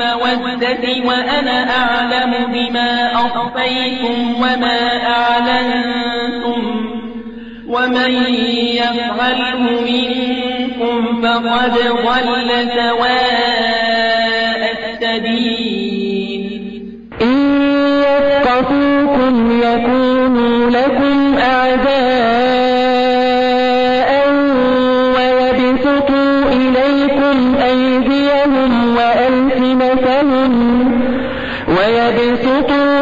بالمودة وأنا أعلم بما أخفيتم وما أعلنتم ومن يفعله منكم فقد ضل سواء السبيل. إن يثقفوكم يكونوا لكم أعداء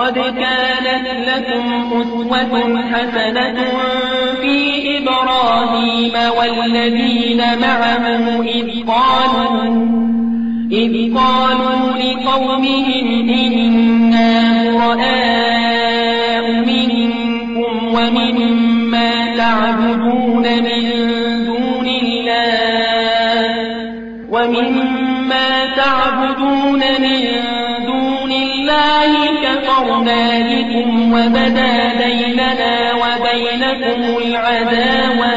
قد كانت لكم أسوة حسنة في إبراهيم والذين معه إذ قالوا إذ قالوا لقومهم إنا براء وبدا بيننا وبينكم العداوة.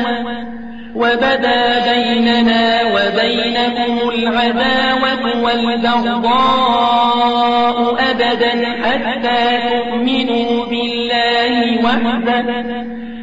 وبدا بيننا وبينكم العداوة والبغضاء أبدا حتى تؤمنوا بالله وحده.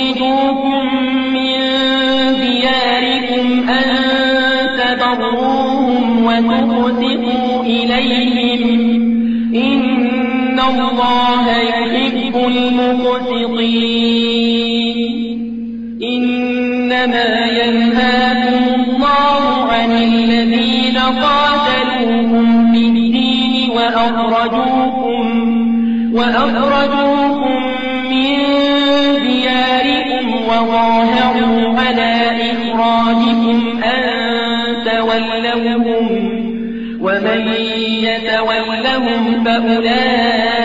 يخرجوكم من دياركم أن تبروهم وتقسطوا إليهم. إن الله يحب المقسطين. إنما ينهاكم الله عن الذين قاتلوكم في الدين وأخرجوكم وأخرجوكم وظاهروا على إخراجكم أن تولوهم ومن يتولهم فأولئك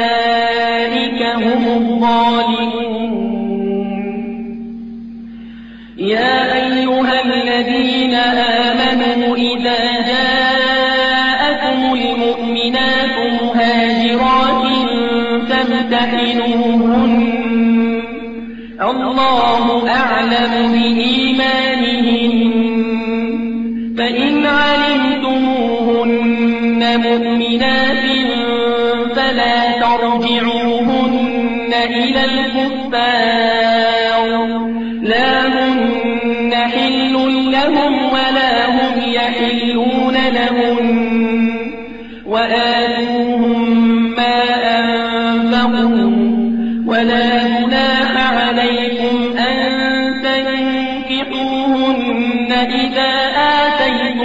الظالمون. يا أيها الذين آمنوا إذا الله أعلم بإيمانهن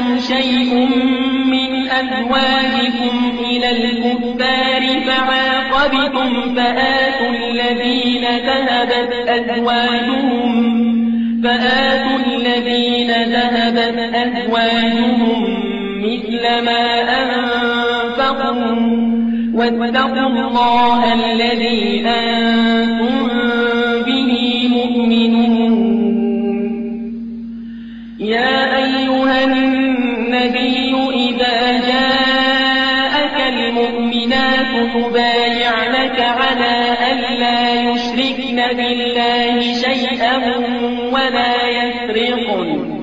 فاتكم شيء من أزواجكم إلى الكفار فعاقبتم فآتوا الذين ذهبت أزواجهم فآتوا الذين ذهبت أزواجهم مثل ما أنفقوا واتقوا الله الذي أنتم بالله شيئا ولا يسرقن.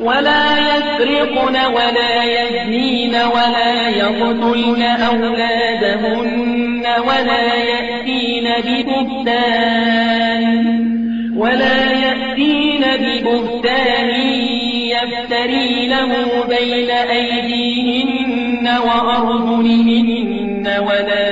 ولا يسرقن ولا يزنين ولا يقتلن أولادهن ولا يأتين ببهتان. ولا يأتين ببهتان يفترينه بين أيديهن وأرجلهن ولا